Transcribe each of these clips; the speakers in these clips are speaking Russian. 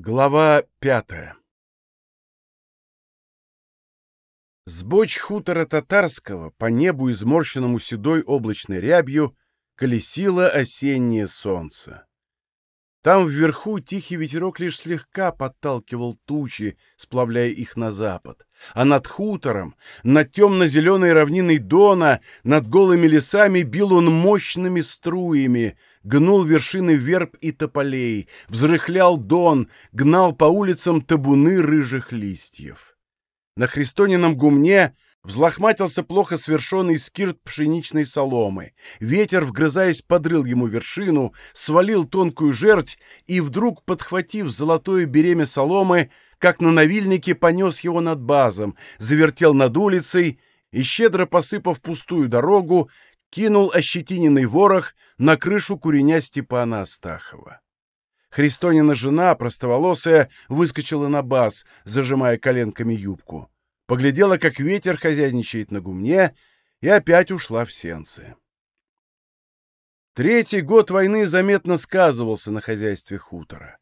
Глава пятая С хутора татарского по небу, изморщенному седой облачной рябью, колесило осеннее солнце. Там вверху тихий ветерок лишь слегка подталкивал тучи, сплавляя их на запад. А над хутором, над темно-зеленой равниной Дона, над голыми лесами бил он мощными струями, гнул вершины верб и тополей, взрыхлял Дон, гнал по улицам табуны рыжих листьев. На Христонином гумне Взлохматился плохо свершенный скирт пшеничной соломы. Ветер, вгрызаясь, подрыл ему вершину, свалил тонкую жерть и, вдруг, подхватив золотое беремя соломы, как на навильнике понес его над базом, завертел над улицей и, щедро посыпав пустую дорогу, кинул ощетиненный ворох на крышу куреня Степана Астахова. Христонина жена, простоволосая, выскочила на баз, зажимая коленками юбку поглядела, как ветер хозяйничает на гумне, и опять ушла в сенцы. Третий год войны заметно сказывался на хозяйстве хутора.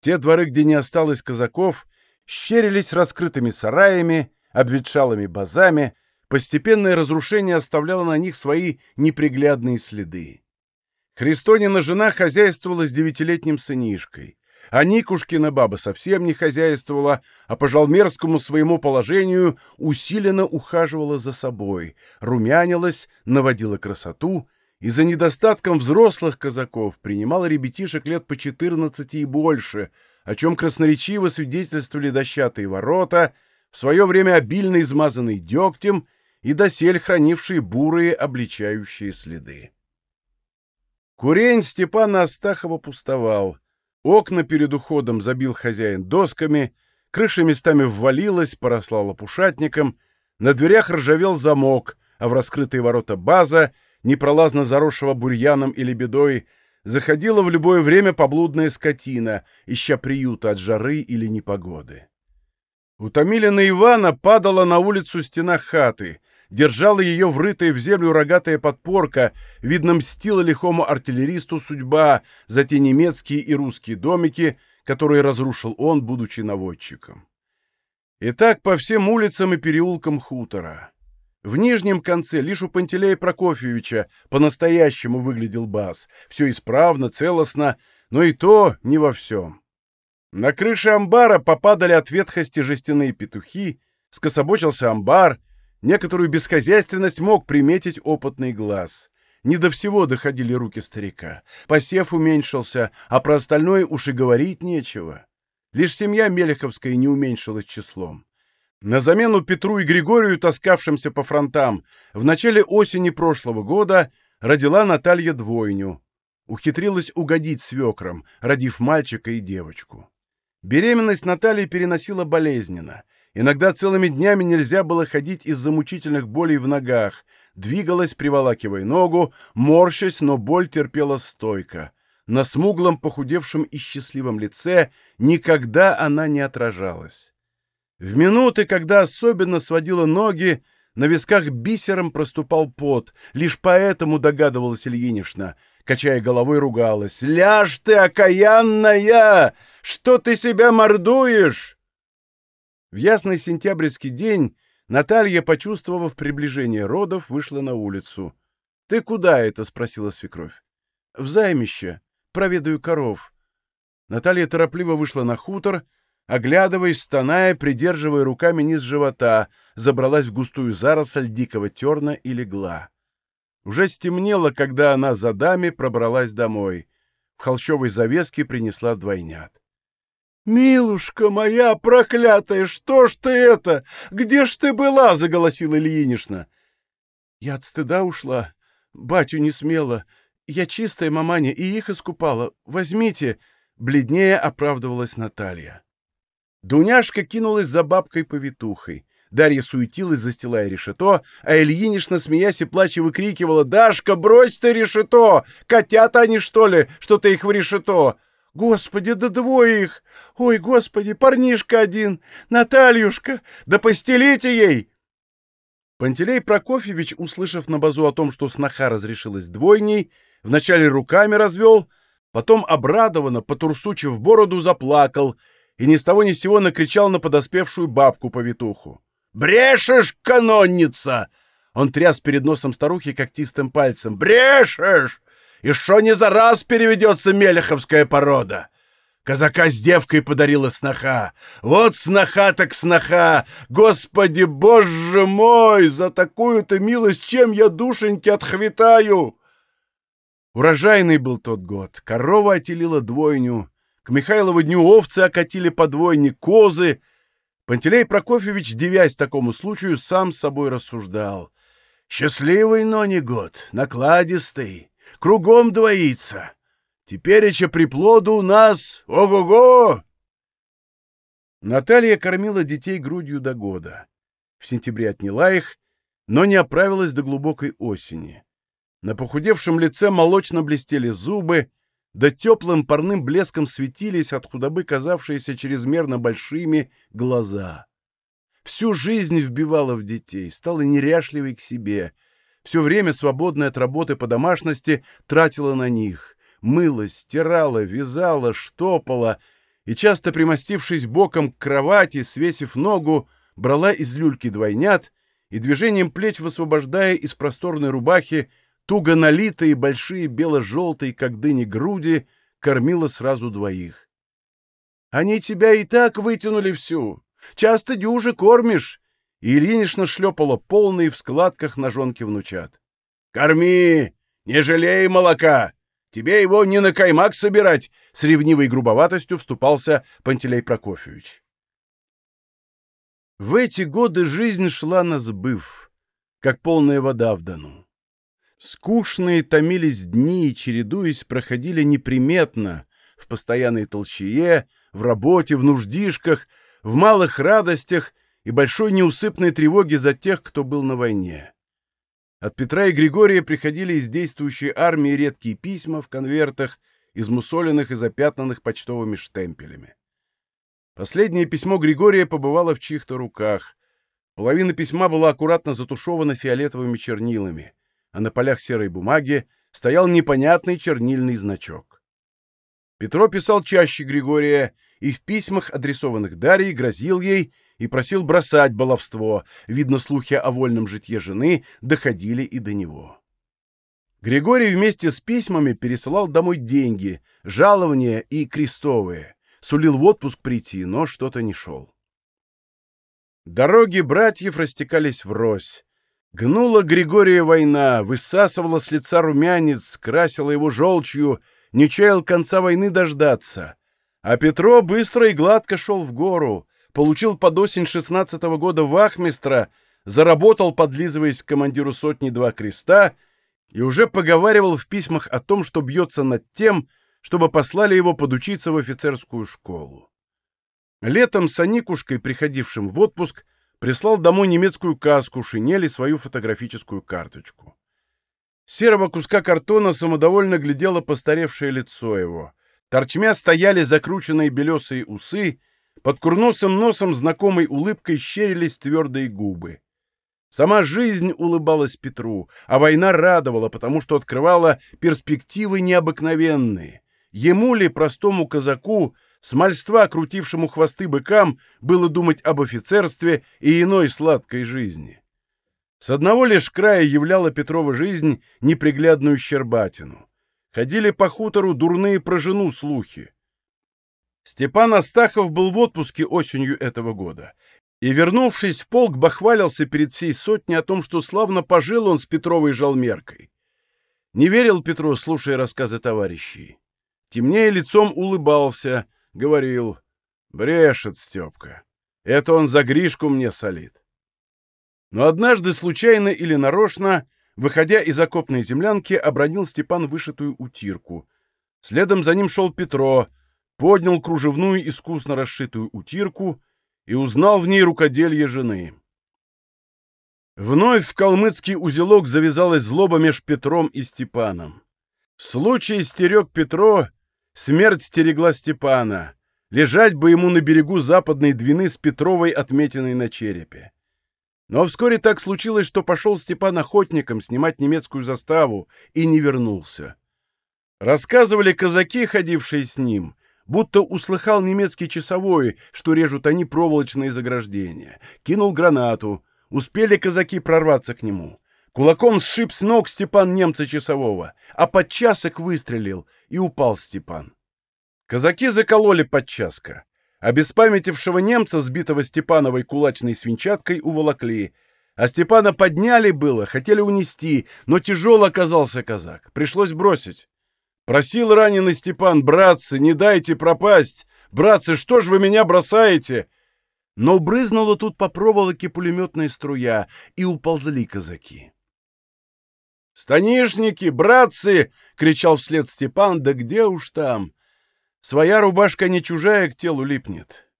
Те дворы, где не осталось казаков, щерились раскрытыми сараями, обветшалыми базами, постепенное разрушение оставляло на них свои неприглядные следы. Христонина жена хозяйствовала с девятилетним сынишкой. А Никушкина баба совсем не хозяйствовала, а по жалмерскому своему положению усиленно ухаживала за собой, румянилась, наводила красоту и за недостатком взрослых казаков принимала ребятишек лет по четырнадцати и больше, о чем красноречиво свидетельствовали дощатые ворота, в свое время обильно измазанные дегтем и досель хранившие бурые обличающие следы. Курень Степана Астахова пустовал — Окна перед уходом забил хозяин досками, крыша местами ввалилась, поросла лопушатником, на дверях ржавел замок, а в раскрытые ворота база, непролазно заросшего бурьяном или бедой, заходила в любое время поблудная скотина, ища приюта от жары или непогоды. Утомилина Ивана падала на улицу стена хаты, держала ее врытая в землю рогатая подпорка, видно, мстила лихому артиллеристу судьба за те немецкие и русские домики, которые разрушил он, будучи наводчиком. И так по всем улицам и переулкам хутора. В нижнем конце лишь у Пантелея Прокофьевича по-настоящему выглядел бас. Все исправно, целостно, но и то не во всем. На крыше амбара попадали от ветхости жестяные петухи, скособочился амбар, Некоторую бесхозяйственность мог приметить опытный глаз. Не до всего доходили руки старика. Посев уменьшился, а про остальное уж и говорить нечего. Лишь семья Мелеховская не уменьшилась числом. На замену Петру и Григорию, таскавшимся по фронтам, в начале осени прошлого года родила Наталья двойню. Ухитрилась угодить свекрам, родив мальчика и девочку. Беременность Натальи переносила болезненно — Иногда целыми днями нельзя было ходить из-за мучительных болей в ногах. Двигалась, приволакивая ногу, морщась, но боль терпела стойко. На смуглом, похудевшем и счастливом лице никогда она не отражалась. В минуты, когда особенно сводила ноги, на висках бисером проступал пот. Лишь поэтому догадывалась Ильинична. Качая головой, ругалась. «Ляжь ты, окаянная! Что ты себя мордуешь?» В ясный сентябрьский день Наталья, почувствовав приближение родов, вышла на улицу. — Ты куда это? — спросила свекровь. — В займище. Проведаю коров. Наталья торопливо вышла на хутор, оглядываясь, стоная, придерживая руками низ живота, забралась в густую заросль дикого терна и легла. Уже стемнело, когда она за даме пробралась домой. В холщовой завеске принесла двойнят. «Милушка моя проклятая, что ж ты это? Где ж ты была?» — заголосила Ильинична. «Я от стыда ушла. Батю не смела. Я чистая маманя и их искупала. Возьмите!» — бледнее оправдывалась Наталья. Дуняшка кинулась за бабкой-повитухой. Дарья суетилась, застилая решето, а Ильинична, смеясь и плача, выкрикивала «Дашка, брось ты решето! Котята они, что ли, что ты их в решето?» Господи, да двое их! Ой, господи, парнишка один! Натальюшка! Да постелите ей!» Пантелей Прокофьевич, услышав на базу о том, что сноха разрешилась двойней, вначале руками развел, потом обрадованно, потурсучив бороду, заплакал и ни с того ни с сего накричал на подоспевшую бабку-повитуху. «Брешешь, канонница!» Он тряс перед носом старухи когтистым пальцем. «Брешешь! И что не за раз переведется мелеховская порода? Казака с девкой подарила сноха. Вот сноха так сноха! Господи, боже мой! За такую-то милость чем я душеньки отхвитаю!» Урожайный был тот год. Корова отелила двойню. К Михайлову дню овцы окатили по двойне козы. Пантелей Прокофьевич, девясь такому случаю, сам с собой рассуждал. «Счастливый, но не год, накладистый, кругом двоится. Теперь еще приплоду у нас, ого-го!» Наталья кормила детей грудью до года. В сентябре отняла их, но не оправилась до глубокой осени. На похудевшем лице молочно блестели зубы, да теплым парным блеском светились от худобы казавшиеся чрезмерно большими глаза. Всю жизнь вбивала в детей, стала неряшливой к себе. Все время, свободное от работы по домашности, тратила на них. Мыла, стирала, вязала, штопала и, часто примостившись боком к кровати, свесив ногу, брала из люльки двойнят и движением плеч высвобождая из просторной рубахи туго налитые большие бело-желтые, как дыни, груди, кормила сразу двоих. «Они тебя и так вытянули всю. Часто дюжи кормишь!» И Ильинична шлепала полные в складках ножонки внучат. «Корми! Не жалей молока! Тебе его не на каймак собирать!» С ревнивой грубоватостью вступался Пантелей Прокофьевич. В эти годы жизнь шла на сбыв, как полная вода в Дону. Скучные томились дни и, чередуясь, проходили неприметно, в постоянной толчее, в работе, в нуждишках, в малых радостях и большой неусыпной тревоге за тех, кто был на войне. От Петра и Григория приходили из действующей армии редкие письма в конвертах, измусоленных и запятнанных почтовыми штемпелями. Последнее письмо Григория побывало в чьих-то руках. Половина письма была аккуратно затушевана фиолетовыми чернилами а на полях серой бумаги стоял непонятный чернильный значок. Петро писал чаще Григория и в письмах, адресованных Дарье, грозил ей и просил бросать баловство. Видно, слухи о вольном житье жены доходили и до него. Григорий вместе с письмами пересылал домой деньги, жалования и крестовые. Сулил в отпуск прийти, но что-то не шел. Дороги братьев растекались врозь. Гнула Григория война, высасывала с лица румянец, красила его желчью, не чаял конца войны дождаться. А Петро быстро и гладко шел в гору, получил под осень шестнадцатого года вахмистра, заработал, подлизываясь к командиру сотни два креста, и уже поговаривал в письмах о том, что бьется над тем, чтобы послали его подучиться в офицерскую школу. Летом с Аникушкой, приходившим в отпуск, прислал домой немецкую каску, шинель и свою фотографическую карточку. Серого куска картона самодовольно глядело постаревшее лицо его. Торчмя стояли закрученные белесые усы, под курносым носом знакомой улыбкой щерились твердые губы. Сама жизнь улыбалась Петру, а война радовала, потому что открывала перспективы необыкновенные. Ему ли, простому казаку, с мальства, крутившему хвосты быкам, было думать об офицерстве и иной сладкой жизни. С одного лишь края являла Петрова жизнь неприглядную щербатину. Ходили по хутору дурные про жену слухи. Степан Астахов был в отпуске осенью этого года и, вернувшись в полк, бахвалился перед всей сотней о том, что славно пожил он с Петровой жалмеркой. Не верил Петру, слушая рассказы товарищей. Темнее лицом улыбался — Говорил, брешет Степка. Это он за Гришку мне солит. Но однажды, случайно или нарочно, выходя из окопной землянки, обронил Степан вышитую утирку. Следом за ним шел Петро, поднял кружевную искусно расшитую утирку и узнал в ней рукоделье жены. Вновь в калмыцкий узелок завязалась злоба меж Петром и Степаном. Случай стерег Петро, Смерть стерегла Степана. Лежать бы ему на берегу западной Двины с Петровой отметиной на черепе. Но вскоре так случилось, что пошел Степан охотником снимать немецкую заставу и не вернулся. Рассказывали казаки, ходившие с ним, будто услыхал немецкий часовой, что режут они проволочные заграждения. Кинул гранату. Успели казаки прорваться к нему. Кулаком сшиб с ног Степан немца часового, а подчасок выстрелил, и упал Степан. Казаки закололи подчаска. Обеспамятившего немца, сбитого Степановой кулачной свинчаткой, уволокли. А Степана подняли было, хотели унести, но тяжел оказался казак. Пришлось бросить. Просил раненый Степан, братцы, не дайте пропасть! Братцы, что ж вы меня бросаете? Но брызнула тут по проволоке пулеметная струя, и уползли казаки. «Станишники, братцы!» — кричал вслед Степан, да где уж там. Своя рубашка не чужая к телу липнет.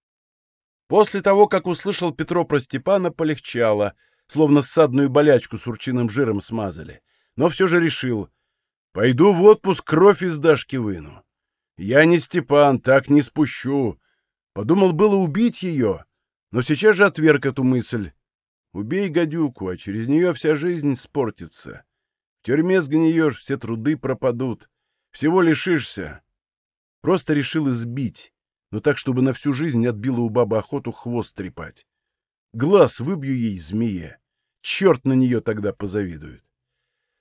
После того, как услышал Петро про Степана, полегчало, словно ссадную болячку с урчиным жиром смазали. Но все же решил, пойду в отпуск кровь из Дашки выну. Я не Степан, так не спущу. Подумал было убить ее, но сейчас же отверг эту мысль. Убей гадюку, а через нее вся жизнь спортится. В тюрьме сгниешь, все труды пропадут. Всего лишишься. Просто решил избить, но так, чтобы на всю жизнь отбила у бабы охоту хвост трепать. Глаз выбью ей, змее. Черт на нее тогда позавидует.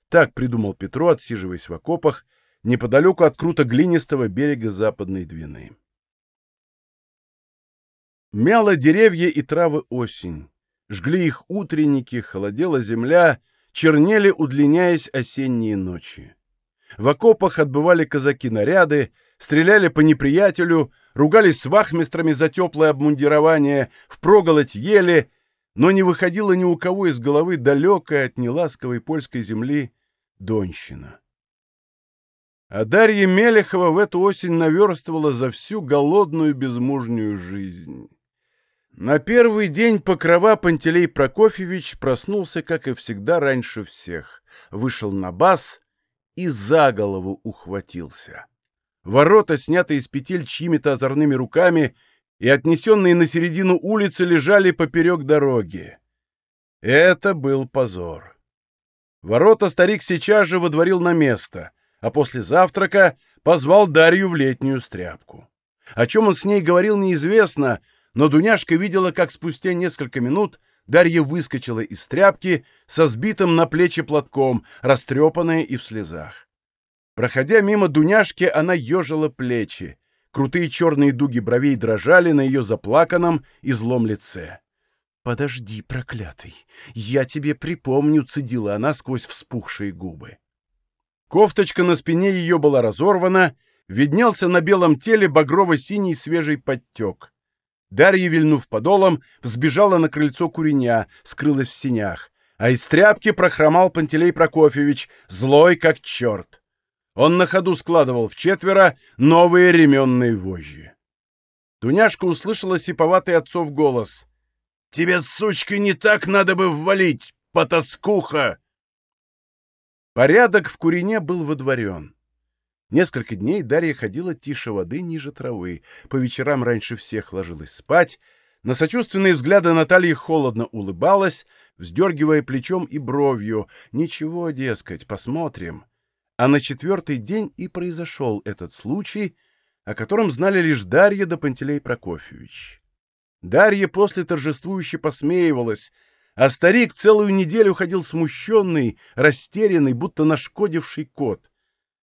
Так придумал Петро, отсиживаясь в окопах, неподалеку от круто глинистого берега Западной Двины. Мяла деревья и травы осень. Жгли их утренники, холодела земля, чернели, удлиняясь осенние ночи. В окопах отбывали казаки наряды, стреляли по неприятелю, ругались с вахмистрами за теплое обмундирование, впроголодь ели, но не выходило ни у кого из головы далекая от неласковой польской земли Донщина. А Дарья Мелехова в эту осень наверстывала за всю голодную безмужнюю жизнь. На первый день покрова Пантелей Прокофьевич проснулся, как и всегда, раньше всех. Вышел на бас и за голову ухватился. Ворота, снятые из петель чьими-то озорными руками и отнесенные на середину улицы, лежали поперек дороги. Это был позор. Ворота старик сейчас же водворил на место, а после завтрака позвал Дарью в летнюю стряпку. О чем он с ней говорил, неизвестно — но Дуняшка видела, как спустя несколько минут Дарья выскочила из тряпки со сбитым на плечи платком, растрепанная и в слезах. Проходя мимо Дуняшки, она ежила плечи. Крутые черные дуги бровей дрожали на ее заплаканном и злом лице. «Подожди, проклятый, я тебе припомню», — цедила она сквозь вспухшие губы. Кофточка на спине ее была разорвана, виднелся на белом теле багрово-синий свежий подтек. Дарья, вильнув подолом, взбежала на крыльцо куреня, скрылась в синях, а из тряпки прохромал Пантелей Прокофьевич, злой как черт. Он на ходу складывал в четверо новые ременные вожжи. Дуняшка услышала сиповатый отцов голос. «Тебе, сучка, не так надо бы ввалить, потаскуха!» Порядок в курине был водворен. Несколько дней Дарья ходила тише воды ниже травы, по вечерам раньше всех ложилась спать, на сочувственные взгляды Натальи холодно улыбалась, вздергивая плечом и бровью. «Ничего, дескать, посмотрим». А на четвертый день и произошел этот случай, о котором знали лишь Дарья да Пантелей Прокофьевич. Дарья после торжествующе посмеивалась, а старик целую неделю ходил смущенный, растерянный, будто нашкодивший кот —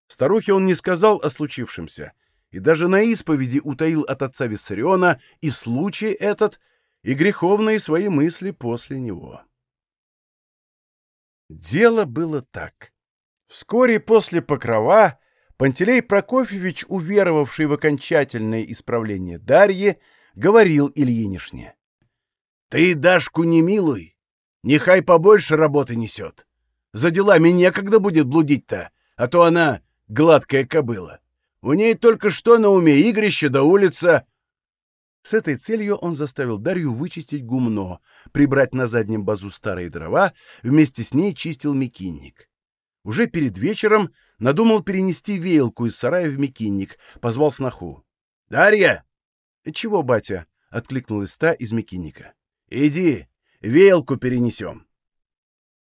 Старухе он не сказал о случившемся, и даже на исповеди утаил от отца Виссариона и случай этот, и греховные свои мысли после него. Дело было так. Вскоре после покрова Пантелей Прокофьевич, уверовавший в окончательное исправление Дарьи, говорил Ильинишне. — Ты Дашку не милуй, нехай побольше работы несет. За делами некогда будет блудить-то, а то она гладкая кобыла. У ней только что на уме игрище да улица. С этой целью он заставил Дарью вычистить гумно, прибрать на заднем базу старые дрова, вместе с ней чистил мекинник. Уже перед вечером надумал перенести веялку из сарая в мекинник, позвал сноху. — Дарья! — Чего, батя? — откликнулась та из мекинника. — Иди, веялку перенесем.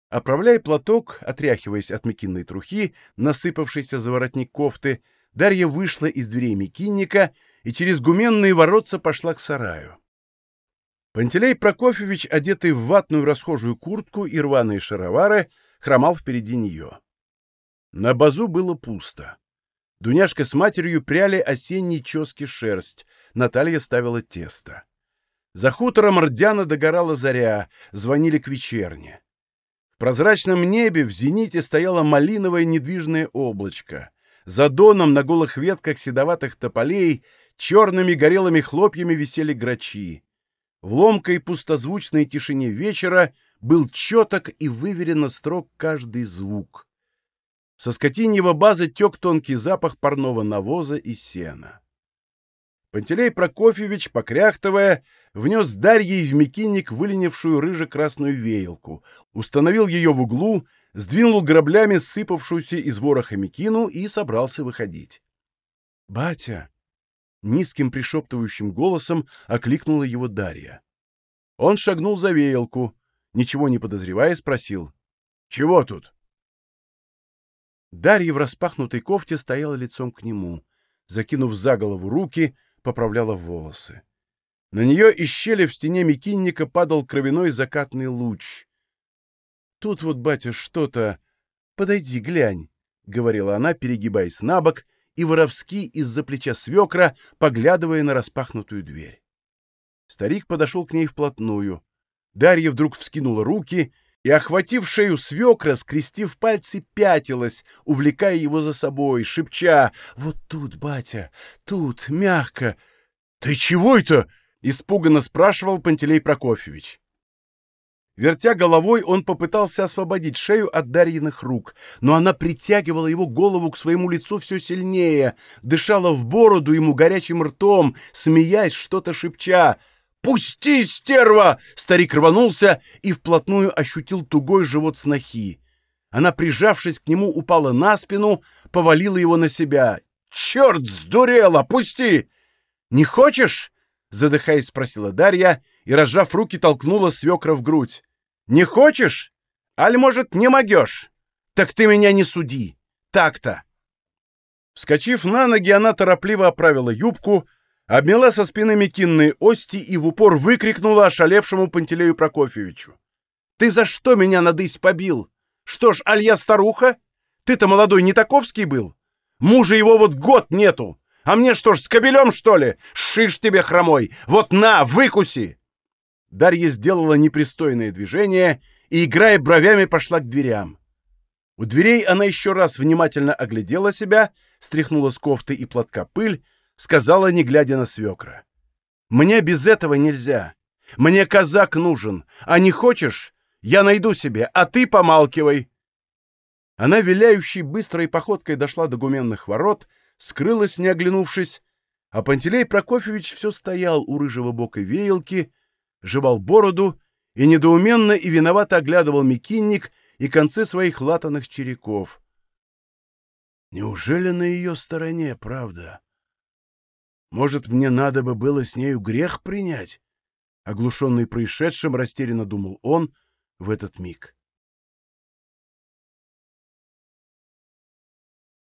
Оправляя платок, отряхиваясь от мекинной трухи, насыпавшейся за воротник кофты, Дарья вышла из дверей мекинника и через гуменные воротца пошла к сараю. Пантелей Прокофьевич, одетый в ватную расхожую куртку и рваные шаровары, хромал впереди нее. На базу было пусто. Дуняшка с матерью пряли осенний чески шерсть, Наталья ставила тесто. За хутором Рдяна догорала заря, звонили к вечерне. В прозрачном небе в зените стояло малиновое недвижное облачко. За доном на голых ветках седоватых тополей черными горелыми хлопьями висели грачи. В ломкой пустозвучной тишине вечера был четок и выверенно строг каждый звук. Со скотиньего базы тек тонкий запах парного навоза и сена. Пантелей Прокофьевич, покряхтывая, внес Дарьей в мекинник выленившую рыже-красную веялку, установил ее в углу, сдвинул граблями сыпавшуюся из вороха мекину и собрался выходить. «Батя!» Низким пришептывающим голосом окликнула его Дарья. Он шагнул за веялку, ничего не подозревая, спросил. «Чего тут?» Дарья в распахнутой кофте стояла лицом к нему, закинув за голову руки, поправляла волосы. На нее из щели в стене мекинника падал кровяной закатный луч. «Тут вот, батя, что-то... Подойди, глянь», — говорила она, перегибаясь на бок и воровски из-за плеча свекра, поглядывая на распахнутую дверь. Старик подошел к ней вплотную. Дарья вдруг вскинула руки и, охватив шею свекра, скрестив пальцы, пятилась, увлекая его за собой, шепча «Вот тут, батя, тут, мягко». «Ты чего это?» — испуганно спрашивал Пантелей Прокофьевич. Вертя головой, он попытался освободить шею от Дарьиных рук, но она притягивала его голову к своему лицу все сильнее, дышала в бороду ему горячим ртом, смеясь, что-то шепча. «Пусти, стерва!» Старик рванулся и вплотную ощутил тугой живот снохи. Она, прижавшись к нему, упала на спину, повалила его на себя. «Черт, сдурела! Пусти!» «Не хочешь?» — задыхаясь, спросила Дарья и, разжав руки, толкнула свекра в грудь. Не хочешь? Аль, может, не могешь? Так ты меня не суди. Так-то. Вскочив на ноги, она торопливо оправила юбку, обмела со спины мекинные ости и в упор выкрикнула ошалевшему Пантелею Прокофьевичу. «Ты за что меня надысь побил? Что ж, аль я старуха? Ты-то молодой не таковский был? Мужа его вот год нету. А мне что ж, с кобелем, что ли? Шиш тебе, хромой! Вот на, выкуси!» Дарья сделала непристойное движение и, играя бровями, пошла к дверям. У дверей она еще раз внимательно оглядела себя, стряхнула с кофты и платка пыль, сказала, не глядя на свекра. «Мне без этого нельзя. Мне казак нужен. А не хочешь? Я найду себе, а ты помалкивай». Она, виляющей быстрой походкой, дошла до гуменных ворот, скрылась, не оглянувшись, а Пантелей Прокофьевич все стоял у рыжего бока веялки, жевал бороду и недоуменно и виновато оглядывал мекинник и концы своих латаных череков. Неужели на ее стороне, правда? Может, мне надо бы было с нею грех принять? Оглушенный происшедшим, растерянно думал он в этот миг.